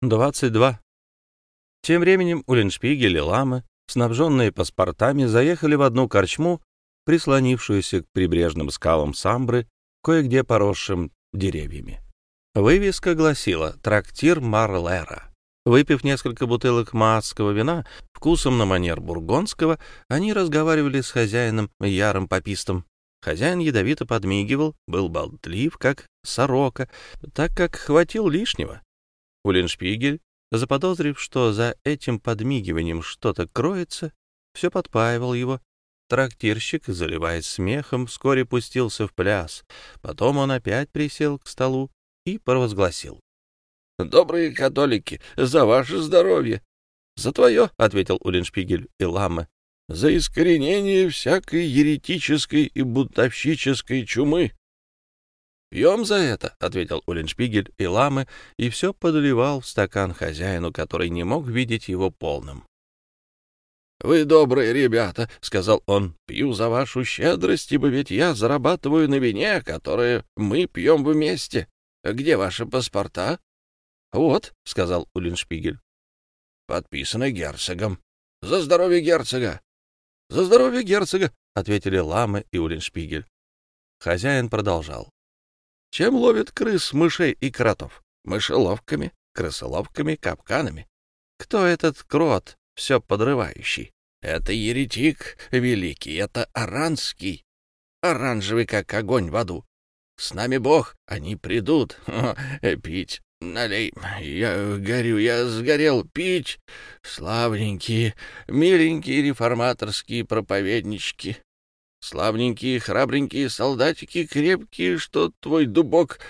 Двадцать два. Тем временем Уллиншпигель и Ламы, снабженные паспортами, заехали в одну корчму, прислонившуюся к прибрежным скалам Самбры, кое-где поросшим деревьями. Вывеска гласила «Трактир Марлера». Выпив несколько бутылок маасского вина, вкусом на манер бургонского, они разговаривали с хозяином, ярым попистом. Хозяин ядовито подмигивал, был болтлив, как сорока, так как хватил лишнего. Уллиншпигель, заподозрив, что за этим подмигиванием что-то кроется, все подпаивал его. Трактирщик, заливаясь смехом, вскоре пустился в пляс. Потом он опять присел к столу и провозгласил. — Добрые католики, за ваше здоровье! — За твое, — ответил Уллиншпигель и Ламме, — за искоренение всякой еретической и бунтовщической чумы. «Пьем за это», — ответил Уллиншпигель и Ламы, и все подливал в стакан хозяину, который не мог видеть его полным. «Вы добрые ребята», — сказал он, — «пью за вашу щедрость, ибо ведь я зарабатываю на вине, которое мы пьем вместе. Где ваши паспорта?» «Вот», — сказал Уллиншпигель. «Подписано герцогом. За здоровье герцога!» «За здоровье герцога!» — ответили Ламы и Уллиншпигель. Хозяин продолжал. Чем ловят крыс, мышей и кротов? Мышеловками, крысоловками, капканами. Кто этот крот, все подрывающий? Это еретик великий, это аранский. Оранжевый, как огонь в аду. С нами Бог, они придут. Пить. Налей, я горю, я сгорел, пить. Славненькие, миленькие реформаторские проповеднички. Славненькие, храбренькие солдатики, крепкие, что твой дубок.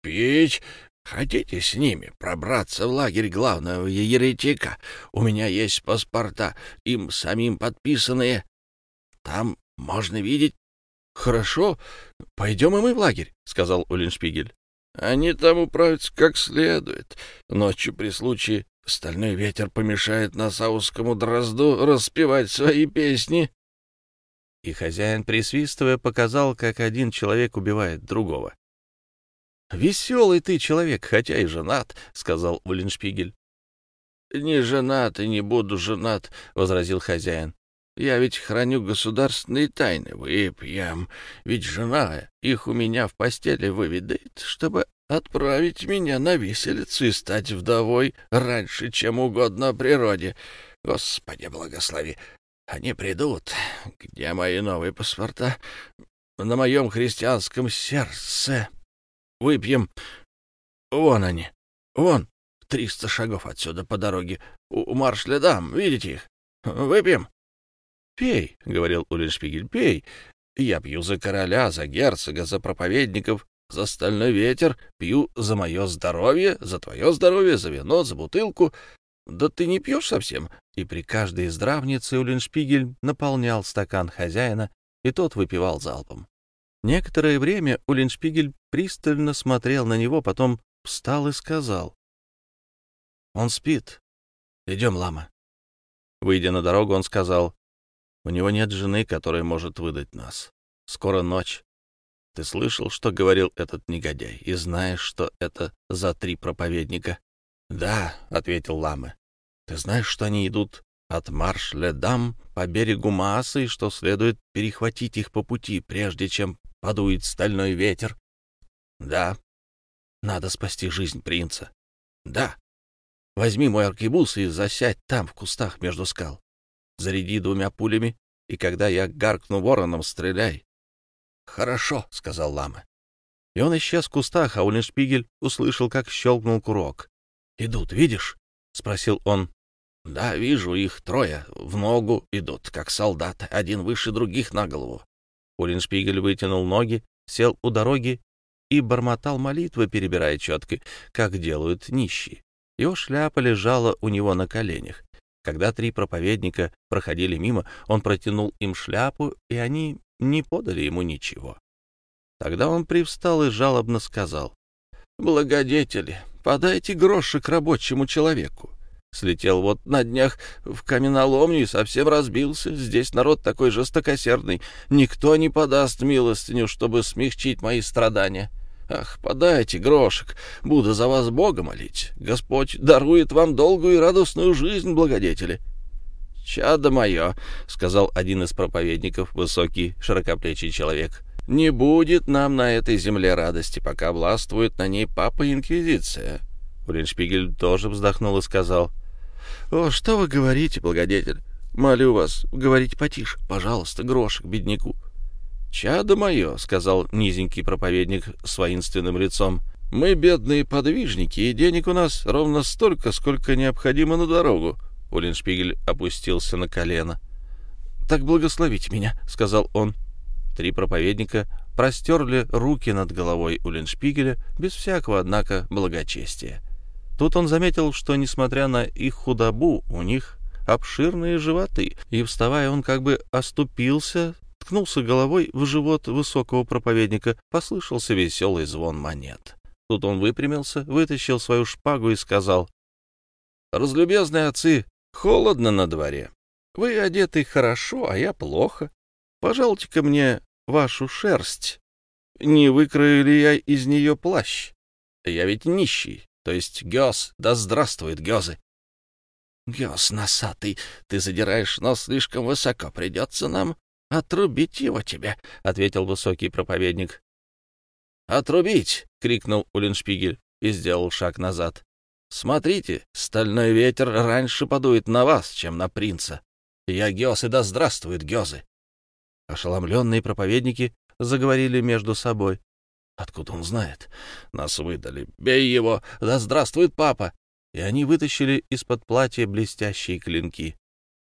Печь. Хотите с ними пробраться в лагерь главного еретика? У меня есть паспорта, им самим подписанные. Там можно видеть. Хорошо, пойдем и мы в лагерь, — сказал Уллиншпигель. Они там управятся как следует. Ночью при случае стальной ветер помешает насаускому дрозду распевать свои песни и хозяин, присвистывая, показал, как один человек убивает другого. «Веселый ты человек, хотя и женат», — сказал Уллиншпигель. «Не женат и не буду женат», — возразил хозяин. «Я ведь храню государственные тайны, выпьем. Ведь жена их у меня в постели выведает, чтобы отправить меня на виселицу и стать вдовой раньше, чем угодно природе. Господи, благослови! Они придут. Где мои новые паспорта? На моем христианском сердце. Выпьем. Вон они. Вон. Триста шагов отсюда по дороге. У марш-ледам. Видите их? Выпьем. Пей, — говорил Уллиншпигель, — пей. Я пью за короля, за герцога, за проповедников, за стальной ветер, пью за мое здоровье, за твое здоровье, за вино, за бутылку, да ты не пьешь совсем? И при каждой здравнице Уллиншпигель наполнял стакан хозяина, и тот выпивал залпом. Некоторое время Уллиншпигель пристально смотрел на него, потом встал и сказал. — Он спит. Идем, лама. Выйдя на дорогу, он сказал. — У него нет жены, которая может выдать нас. Скоро ночь. Ты слышал, что говорил этот негодяй, и знаешь, что это за три проповедника? — Да, — ответил Ламы. — Ты знаешь, что они идут от Марш-Ледам по берегу Маасы, и что следует перехватить их по пути, прежде чем подует стальной ветер? — Да. — Надо спасти жизнь принца. — Да. Возьми мой аркебуз и засядь там, в кустах между скал. Заряди двумя пулями, и когда я гаркну вороном, стреляй. — Хорошо, — сказал Лама. И он исчез в кустах, а Уллиншпигель услышал, как щелкнул курок. Идут, видишь? — спросил он. — Да, вижу, их трое. В ногу идут, как солдаты, один выше других на голову. Уллиншпигель вытянул ноги, сел у дороги и бормотал молитвы, перебирая четко, как делают нищие. Его шляпа лежала у него на коленях. Когда три проповедника проходили мимо, он протянул им шляпу, и они не подали ему ничего. Тогда он привстал и жалобно сказал, «Благодетели, подайте грошек рабочему человеку. Слетел вот на днях в каменоломню и совсем разбился. Здесь народ такой жестокосердный. Никто не подаст милостыню, чтобы смягчить мои страдания. Ах, подайте грошек, буду за вас Бога молить. Господь дарует вам долгую и радостную жизнь, благодетели. «Чадо мое», — сказал один из проповедников, высокий, широкоплечий человек, — «не будет нам на этой земле радости, пока властвует на ней папа-инквизиция». Уллиншпигель тоже вздохнул и сказал, «О, что вы говорите, благодетель? Молю вас, говорите потише, пожалуйста, грошек бедняку». «Чадо мое», — сказал низенький проповедник с воинственным лицом, — «мы бедные подвижники, и денег у нас ровно столько, сколько необходимо на дорогу. Уллиншпигель опустился на колено. «Так благословите меня», — сказал он. Три проповедника простерли руки над головой Уллиншпигеля без всякого, однако, благочестия. Тут он заметил, что, несмотря на их худобу, у них обширные животы, и, вставая, он как бы оступился, ткнулся головой в живот высокого проповедника, послышался веселый звон монет. Тут он выпрямился, вытащил свою шпагу и сказал, «Разлюбезные отцы, Холодно на дворе. Вы одеты хорошо, а я плохо. Пожалуйте-ка мне вашу шерсть. Не выкрою ли я из нее плащ? Я ведь нищий, то есть Гёс, да здравствует Гёзы. Гёс, носатый, ты задираешь нос слишком высоко, придется нам отрубить его тебе, — ответил высокий проповедник. «Отрубить!» — крикнул Уллиншпигель и сделал шаг назад. Смотрите, стальной ветер раньше подует на вас, чем на принца. Я Гёз, и да здравствует Гёзы!» Ошеломленные проповедники заговорили между собой. «Откуда он знает? Нас выдали. Бей его! Да здравствует папа!» И они вытащили из-под платья блестящие клинки.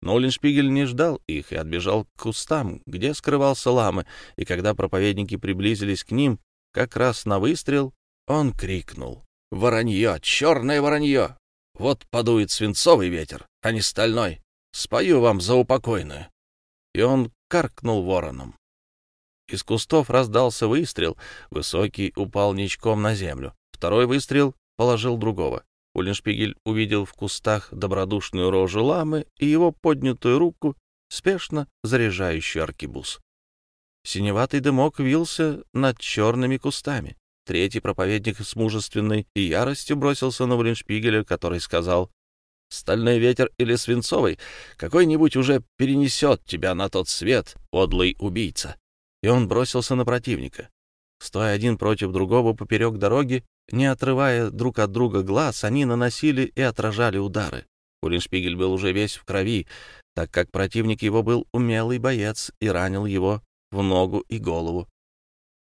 Но Уллиншпигель не ждал их и отбежал к кустам, где скрывался ламы, и когда проповедники приблизились к ним, как раз на выстрел, он крикнул. Воронье, черное воронье. Вот подует свинцовый ветер, а не стальной. Спою вам за упокойную. И он каркнул вороном. Из кустов раздался выстрел. Высокий упал ничком на землю. Второй выстрел положил другого. Уллиншпигель увидел в кустах добродушную рожу ламы и его поднятую руку, спешно заряжающую аркебуз. Синеватый дымок вился над черными кустами. Третий проповедник с мужественной яростью бросился на Уллиншпигеля, который сказал, «Стальной ветер или свинцовый, какой-нибудь уже перенесет тебя на тот свет, подлый убийца». И он бросился на противника. Стоя один против другого поперек дороги, не отрывая друг от друга глаз, они наносили и отражали удары. Уллиншпигель был уже весь в крови, так как противник его был умелый боец и ранил его в ногу и голову.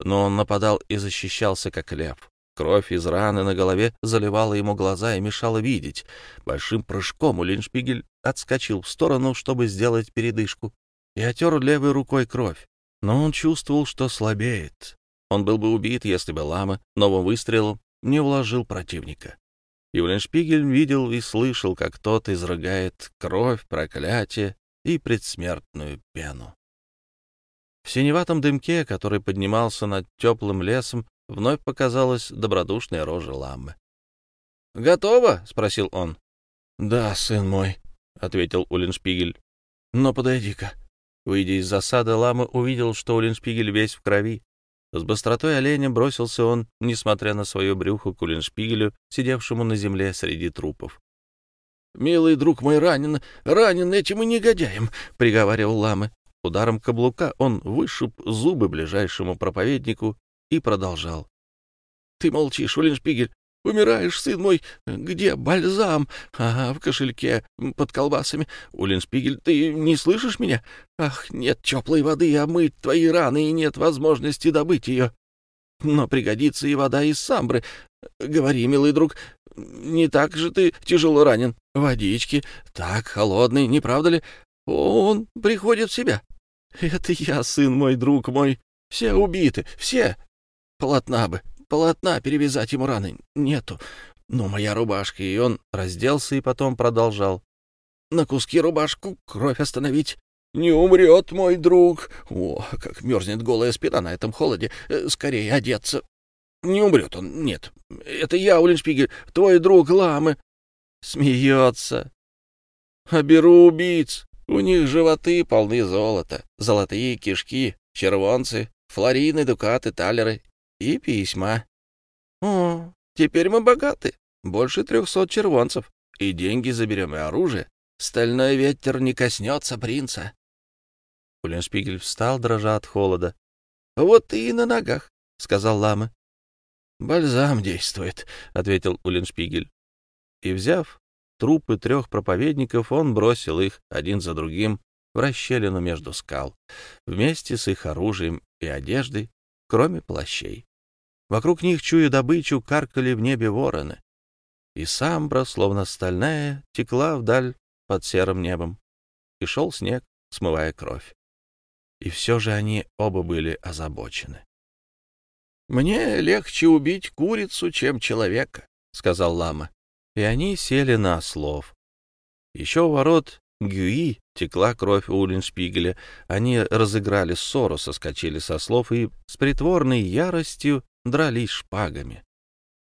Но он нападал и защищался, как лев. Кровь из раны на голове заливала ему глаза и мешала видеть. Большим прыжком Улиншпигель отскочил в сторону, чтобы сделать передышку, и отер левой рукой кровь. Но он чувствовал, что слабеет. Он был бы убит, если бы Лама новым выстрелом не уложил противника. И Улиншпигель видел и слышал, как тот изрыгает кровь, проклятие и предсмертную пену. В синеватом дымке, который поднимался над теплым лесом, вновь показалась добродушная рожа ламы. «Готово?» — спросил он. «Да, сын мой», — ответил Уллиншпигель. «Но подойди-ка». Выйдя из засады, лама увидел, что Уллиншпигель весь в крови. С быстротой оленя бросился он, несмотря на свое брюхо, к Уллиншпигелю, сидевшему на земле среди трупов. «Милый друг мой ранен, ранен этим и негодяем», — приговаривал ламы. Ударом каблука он вышиб зубы ближайшему проповеднику и продолжал. — Ты молчишь, Уллиншпигель. Умираешь, сын мой. Где бальзам? Ага, в кошельке, под колбасами. Уллиншпигель, ты не слышишь меня? Ах, нет теплой воды омыть твои раны, и нет возможности добыть ее. Но пригодится и вода из самбры. Говори, милый друг, не так же ты тяжело ранен. Водички, так, холодный, не правда ли? Он приходит в себя. Это я, сын мой, друг мой. Все убиты, все. Полотна бы, полотна перевязать ему раны нету. Но моя рубашка, и он разделся и потом продолжал. На куски рубашку кровь остановить. Не умрет мой друг. О, как мерзнет голая спина на этом холоде. Э, скорее одеться. Не умрет он, нет. Это я, Уллиншпигель, твой друг Ламы. Смеется. А беру убийц. У них животы полны золота, золотые кишки, червонцы, флорины, дукаты, талеры и письма. О, теперь мы богаты. Больше трехсот червонцев. И деньги заберем, и оружие. Стальной ветер не коснется принца. Уллиншпигель встал, дрожа от холода. — Вот ты и на ногах, — сказал лама. — Бальзам действует, — ответил Уллиншпигель. И, взяв трупы трех проповедников, он бросил их один за другим в расщелину между скал, вместе с их оружием и одеждой, кроме плащей. Вокруг них, чуя добычу, каркали в небе вороны. И самбра, словно стальная, текла вдаль под серым небом. И шел снег, смывая кровь. И все же они оба были озабочены. — Мне легче убить курицу, чем человека, — сказал лама. И они сели на ослов. Еще у ворот Гюи текла кровь Уллиншпигеля. Они разыграли ссору, соскочили со слов и с притворной яростью дрались шпагами.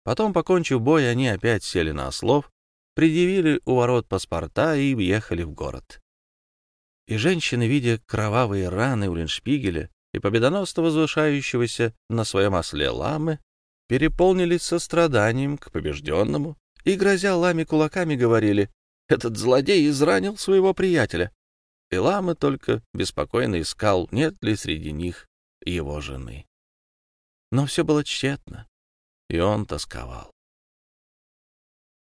Потом, покончив бой, они опять сели на ослов, предъявили у ворот паспорта и въехали в город. И женщины, видя кровавые раны Уллиншпигеля и победоносно возвышающегося на своем осле ламы, переполнились состраданием к побежденному и, грозя ламе кулаками, говорили этот злодей изранил своего приятеля. И Лама только беспокойно искал, нет ли среди них его жены. Но все было тщетно, и он тосковал.